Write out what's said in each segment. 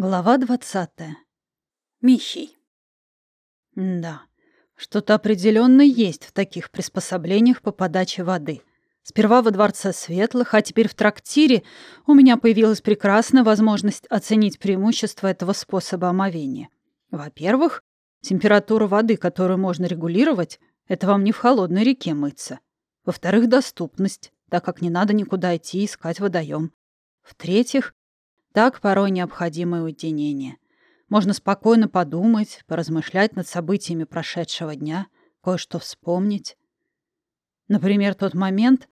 Глава двадцатая. Михий. Да, что-то определенно есть в таких приспособлениях по подаче воды. Сперва во Дворце Светлых, а теперь в трактире у меня появилась прекрасная возможность оценить преимущества этого способа омовения. Во-первых, температура воды, которую можно регулировать, это вам не в холодной реке мыться. Во-вторых, доступность, так как не надо никуда идти искать водоем. В-третьих, так порой необходимое уединение. Можно спокойно подумать, поразмышлять над событиями прошедшего дня, кое-что вспомнить. Например, тот момент,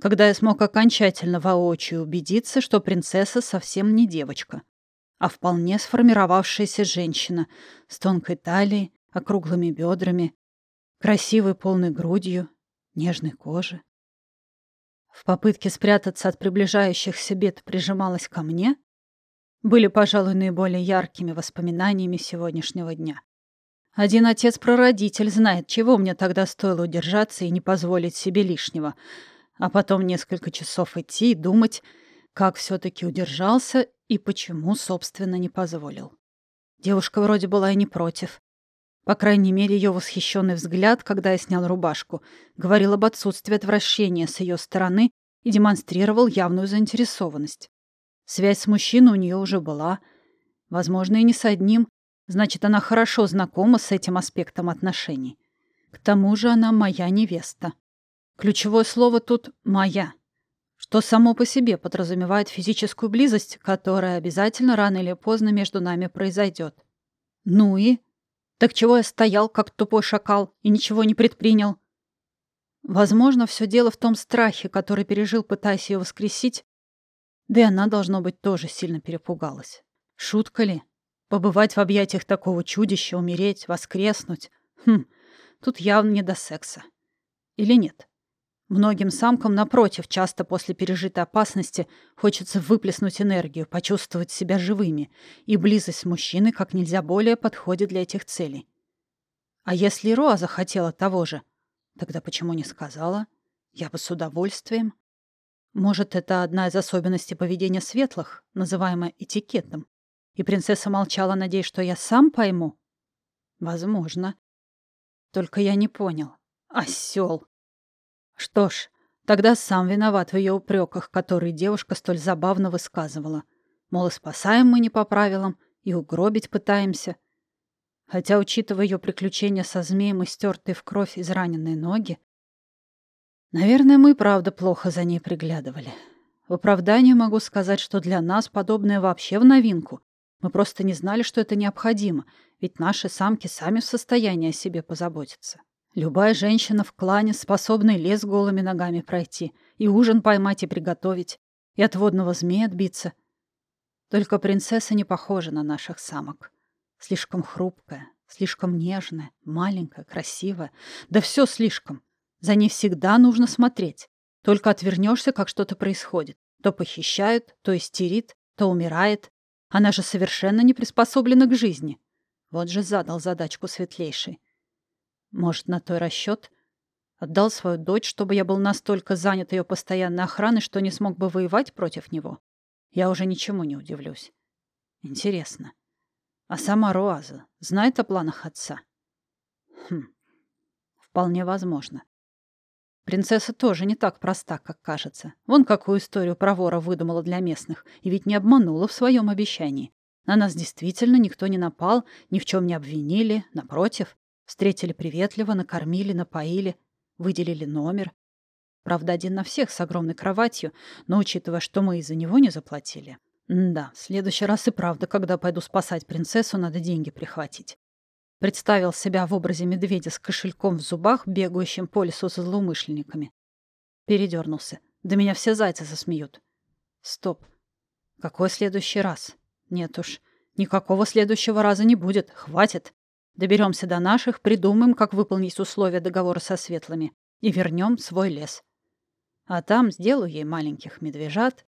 когда я смог окончательно воочию убедиться, что принцесса совсем не девочка, а вполне сформировавшаяся женщина с тонкой талией, округлыми бедрами, красивой полной грудью, нежной кожей. В попытке спрятаться от приближающихся бед прижималась ко мне, были, пожалуй, наиболее яркими воспоминаниями сегодняшнего дня. Один отец-прародитель знает, чего мне тогда стоило удержаться и не позволить себе лишнего, а потом несколько часов идти и думать, как все-таки удержался и почему, собственно, не позволил. Девушка вроде была и не против. По крайней мере, ее восхищенный взгляд, когда я снял рубашку, говорил об отсутствии отвращения с ее стороны и демонстрировал явную заинтересованность. Связь с мужчиной у нее уже была. Возможно, и не с одним. Значит, она хорошо знакома с этим аспектом отношений. К тому же она моя невеста. Ключевое слово тут «моя», что само по себе подразумевает физическую близость, которая обязательно рано или поздно между нами произойдет. Ну и? Так чего я стоял, как тупой шакал, и ничего не предпринял? Возможно, все дело в том страхе, который пережил, пытаясь ее воскресить. Да и она, должно быть, тоже сильно перепугалась. Шутка ли? Побывать в объятиях такого чудища, умереть, воскреснуть? Хм, тут явно не до секса. Или нет? Многим самкам, напротив, часто после пережитой опасности хочется выплеснуть энергию, почувствовать себя живыми, и близость с мужчиной как нельзя более подходит для этих целей. А если Роа захотела того же, тогда почему не сказала? Я бы с удовольствием. Может, это одна из особенностей поведения светлых, называемая этикетом, и принцесса молчала, надеясь, что я сам пойму? Возможно. Только я не понял. Осел. Что ж, тогда сам виноват в ее упреках, которые девушка столь забавно высказывала. Мол, спасаем мы не по правилам, и угробить пытаемся. Хотя, учитывая ее приключения со змеем и стертые в кровь израненные ноги, наверное, мы правда плохо за ней приглядывали. В оправдание могу сказать, что для нас подобное вообще в новинку. Мы просто не знали, что это необходимо, ведь наши самки сами в состоянии о себе позаботиться. Любая женщина в клане способна лес голыми ногами пройти, и ужин поймать и приготовить, и от водного змея отбиться. Только принцесса не похожа на наших самок. Слишком хрупкая, слишком нежная, маленькая, красивая. Да все слишком. За ней всегда нужно смотреть. Только отвернешься, как что-то происходит. То похищают, то истерит, то умирает. Она же совершенно не приспособлена к жизни. Вот же задал задачку светлейший. Может, на той расчет? Отдал свою дочь, чтобы я был настолько занят ее постоянной охраной, что не смог бы воевать против него? Я уже ничему не удивлюсь. Интересно. А сама Руаза знает о планах отца? Хм. Вполне возможно. Принцесса тоже не так проста, как кажется. Вон какую историю про вора выдумала для местных, и ведь не обманула в своем обещании. На нас действительно никто не напал, ни в чем не обвинили, напротив. Встретили приветливо, накормили, напоили, выделили номер. Правда, один на всех с огромной кроватью, но учитывая, что мы из-за него не заплатили. да, в следующий раз и правда, когда пойду спасать принцессу, надо деньги прихватить. Представил себя в образе медведя с кошельком в зубах, бегающим по лесу со злоумышленниками. Передернулся. Да меня все зайцы засмеют. Стоп. Какой следующий раз? Нет уж, никакого следующего раза не будет. Хватит. Доберемся до наших, придумаем, как выполнить условия договора со светлыми, и вернем свой лес. А там сделаю ей маленьких медвежат,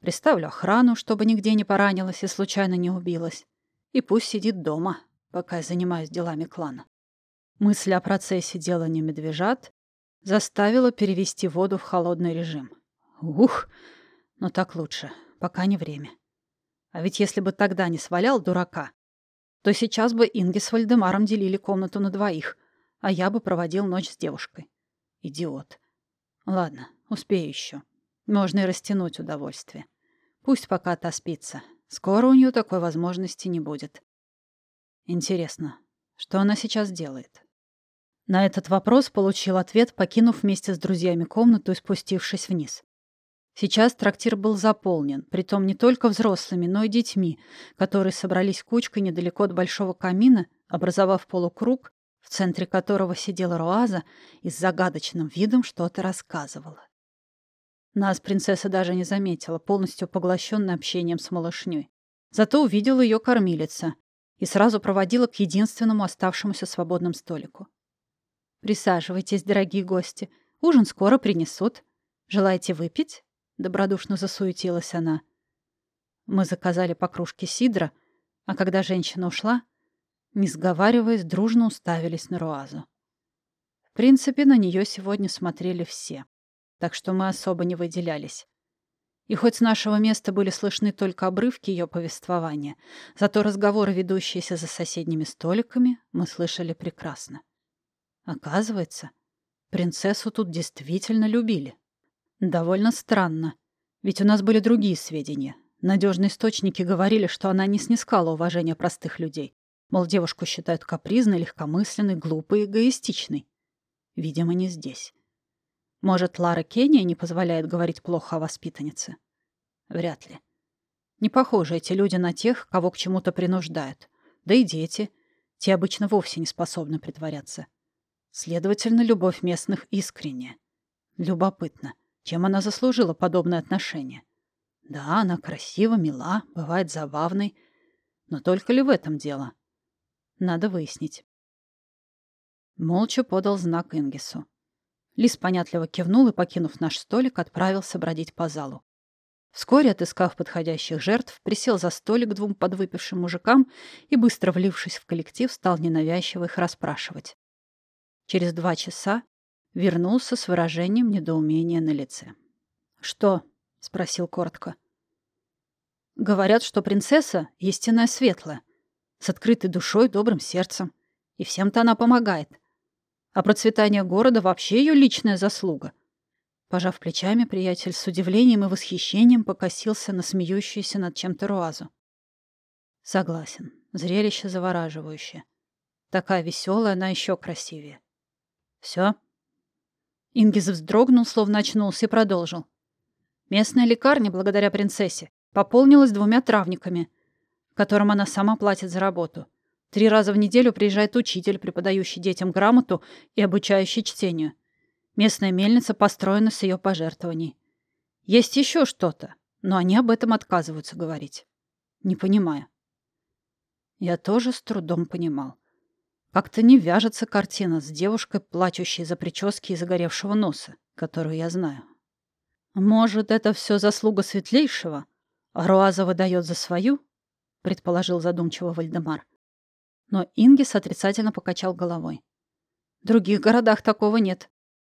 приставлю охрану, чтобы нигде не поранилась и случайно не убилась, и пусть сидит дома, пока я занимаюсь делами клана. Мысль о процессе делания медвежат заставила перевести воду в холодный режим. Ух, но так лучше, пока не время. А ведь если бы тогда не свалял дурака, то сейчас бы Инги с Вальдемаром делили комнату на двоих, а я бы проводил ночь с девушкой. Идиот. Ладно, успею еще. Можно и растянуть удовольствие. Пусть пока отоспится. Скоро у нее такой возможности не будет. Интересно, что она сейчас делает? На этот вопрос получил ответ, покинув вместе с друзьями комнату и спустившись вниз. Сейчас трактир был заполнен, притом не только взрослыми, но и детьми, которые собрались кучкой недалеко от большого камина, образовав полукруг, в центре которого сидела Руаза и с загадочным видом что-то рассказывала. Нас принцесса даже не заметила, полностью поглощенная общением с малышней. Зато увидела ее кормилица и сразу проводила к единственному оставшемуся свободному столику. «Присаживайтесь, дорогие гости. Ужин скоро принесут. Желаете выпить?» — добродушно засуетилась она. Мы заказали по кружке сидра, а когда женщина ушла, не сговариваясь, дружно уставились на Руазу. В принципе, на нее сегодня смотрели все так что мы особо не выделялись. И хоть с нашего места были слышны только обрывки ее повествования, зато разговоры, ведущиеся за соседними столиками, мы слышали прекрасно. Оказывается, принцессу тут действительно любили. Довольно странно, ведь у нас были другие сведения. Надежные источники говорили, что она не снискала уважения простых людей. Мол, девушку считают капризной, легкомысленной, глупой, эгоистичной. Видимо, не здесь. Может, Лара Кения не позволяет говорить плохо о воспитаннице? Вряд ли. Не похожи эти люди на тех, кого к чему-то принуждают. Да и дети. Те обычно вовсе не способны притворяться. Следовательно, любовь местных искренняя. Любопытно, чем она заслужила подобное отношение. Да, она красива, мила, бывает забавной. Но только ли в этом дело? Надо выяснить. Молча подал знак Ингису. Лис понятливо кивнул и, покинув наш столик, отправился бродить по залу. Вскоре, отыскав подходящих жертв, присел за столик двум подвыпившим мужикам и, быстро влившись в коллектив, стал ненавязчиво их расспрашивать. Через два часа вернулся с выражением недоумения на лице. «Что?» — спросил коротко. «Говорят, что принцесса — истинная светлая, с открытой душой, добрым сердцем, и всем-то она помогает. А процветание города вообще ее личная заслуга. Пожав плечами, приятель с удивлением и восхищением покосился на смеющуюся над чем-то Руазу. Согласен. Зрелище завораживающее. Такая веселая, она еще красивее. Все? Ингиз вздрогнул, словно очнулся, и продолжил. Местная лекарня, благодаря принцессе, пополнилась двумя травниками, которым она сама платит за работу. Три раза в неделю приезжает учитель, преподающий детям грамоту и обучающий чтению. Местная мельница построена с ее пожертвований. Есть еще что-то, но они об этом отказываются говорить. Не понимаю. Я тоже с трудом понимал. Как-то не вяжется картина с девушкой, плачущей за прически и загоревшего носа, которую я знаю. Может, это все заслуга светлейшего, а Руаза выдает за свою? предположил задумчиво Вальдемар. Но Ингис отрицательно покачал головой. В других городах такого нет.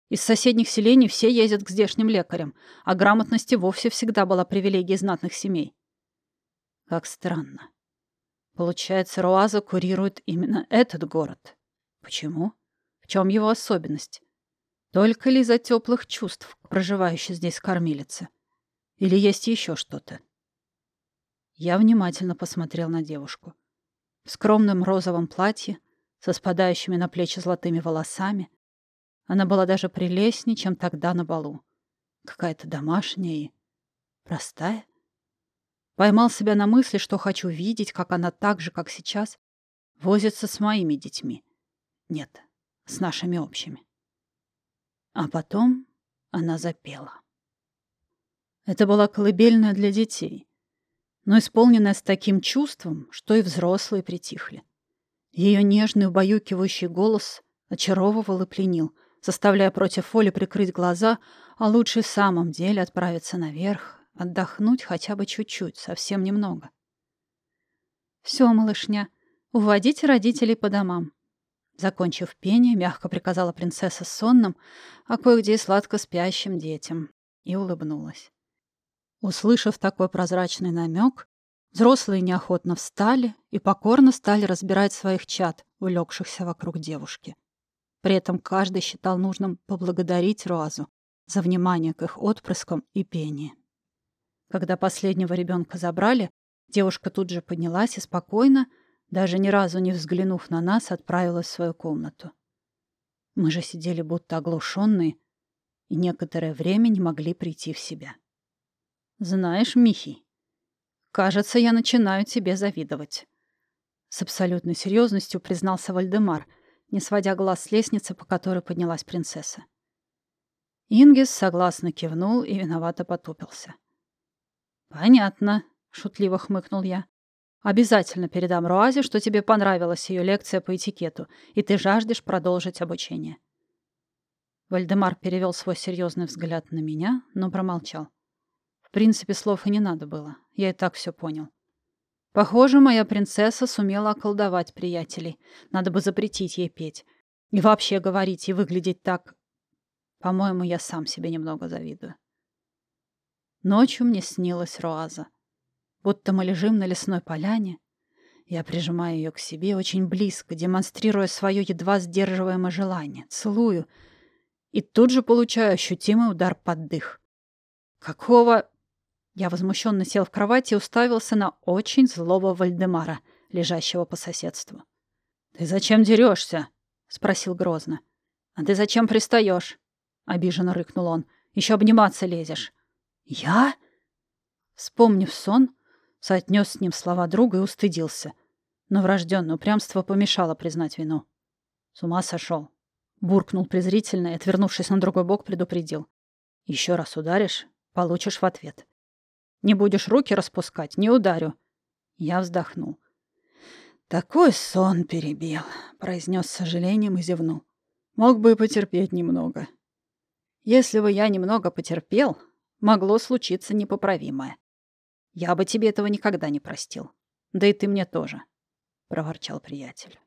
Из соседних селений все ездят к здешним лекарям, а грамотности вовсе всегда была привилегией знатных семей. Как странно. Получается, Руаза курирует именно этот город. Почему? В чем его особенность? Только ли из-за теплых чувств к проживающей здесь кормилице? Или есть еще что-то? Я внимательно посмотрел на девушку в скромном розовом платье, со спадающими на плечи золотыми волосами. Она была даже прелестнее, чем тогда на балу. Какая-то домашняя и простая. Поймал себя на мысли, что хочу видеть, как она так же, как сейчас, возится с моими детьми. Нет, с нашими общими. А потом она запела. Это была колыбельная для детей но исполненная с таким чувством, что и взрослые притихли. Ее нежный убаюкивающий голос очаровывал и пленил, заставляя против воли прикрыть глаза, а лучше в самом деле отправиться наверх, отдохнуть хотя бы чуть-чуть, совсем немного. «Все, малышня, уводите родителей по домам». Закончив пение, мягко приказала принцесса сонным, а кое-где и сладко спящим детям, и улыбнулась. Услышав такой прозрачный намек, Взрослые неохотно встали и покорно стали разбирать своих чад, улегшихся вокруг девушки. При этом каждый считал нужным поблагодарить Руазу за внимание к их отпрыскам и пении. Когда последнего ребенка забрали, девушка тут же поднялась и спокойно, даже ни разу не взглянув на нас, отправилась в свою комнату. Мы же сидели будто оглушенные и некоторое время не могли прийти в себя. «Знаешь, Михий, кажется, я начинаю тебе завидовать». С абсолютной серьезностью признался Вальдемар, не сводя глаз с лестницы, по которой поднялась принцесса. Ингис согласно кивнул и виновато потупился. «Понятно», — шутливо хмыкнул я. «Обязательно передам Руазе, что тебе понравилась ее лекция по этикету, и ты жаждешь продолжить обучение». Вальдемар перевел свой серьезный взгляд на меня, но промолчал. В принципе, слов и не надо было. Я и так все понял. Похоже, моя принцесса сумела околдовать приятелей. Надо бы запретить ей петь. И вообще говорить и выглядеть так... По-моему, я сам себе немного завидую. Ночью мне снилась Роаза. Будто мы лежим на лесной поляне. Я прижимаю ее к себе очень близко, демонстрируя свое едва сдерживаемое желание. Целую. И тут же получаю ощутимый удар под дых. Какого... Я возмущенно сел в кровати и уставился на очень злого Вальдемара, лежащего по соседству. «Ты зачем дерешься?» — спросил грозно. «А ты зачем пристаешь?» — обиженно рыкнул он. «Еще обниматься лезешь. «Я?» Вспомнив сон, соотнес с ним слова друга и устыдился. Но врожденное упрямство помешало признать вину. С ума сошел. Буркнул презрительно и, отвернувшись на другой бок, предупредил. Еще раз ударишь — получишь в ответ. Не будешь руки распускать — не ударю. Я вздохнул. «Такой сон перебил», — произнес с сожалением и зевнул. «Мог бы и потерпеть немного». «Если бы я немного потерпел, могло случиться непоправимое. Я бы тебе этого никогда не простил. Да и ты мне тоже, — проворчал приятель.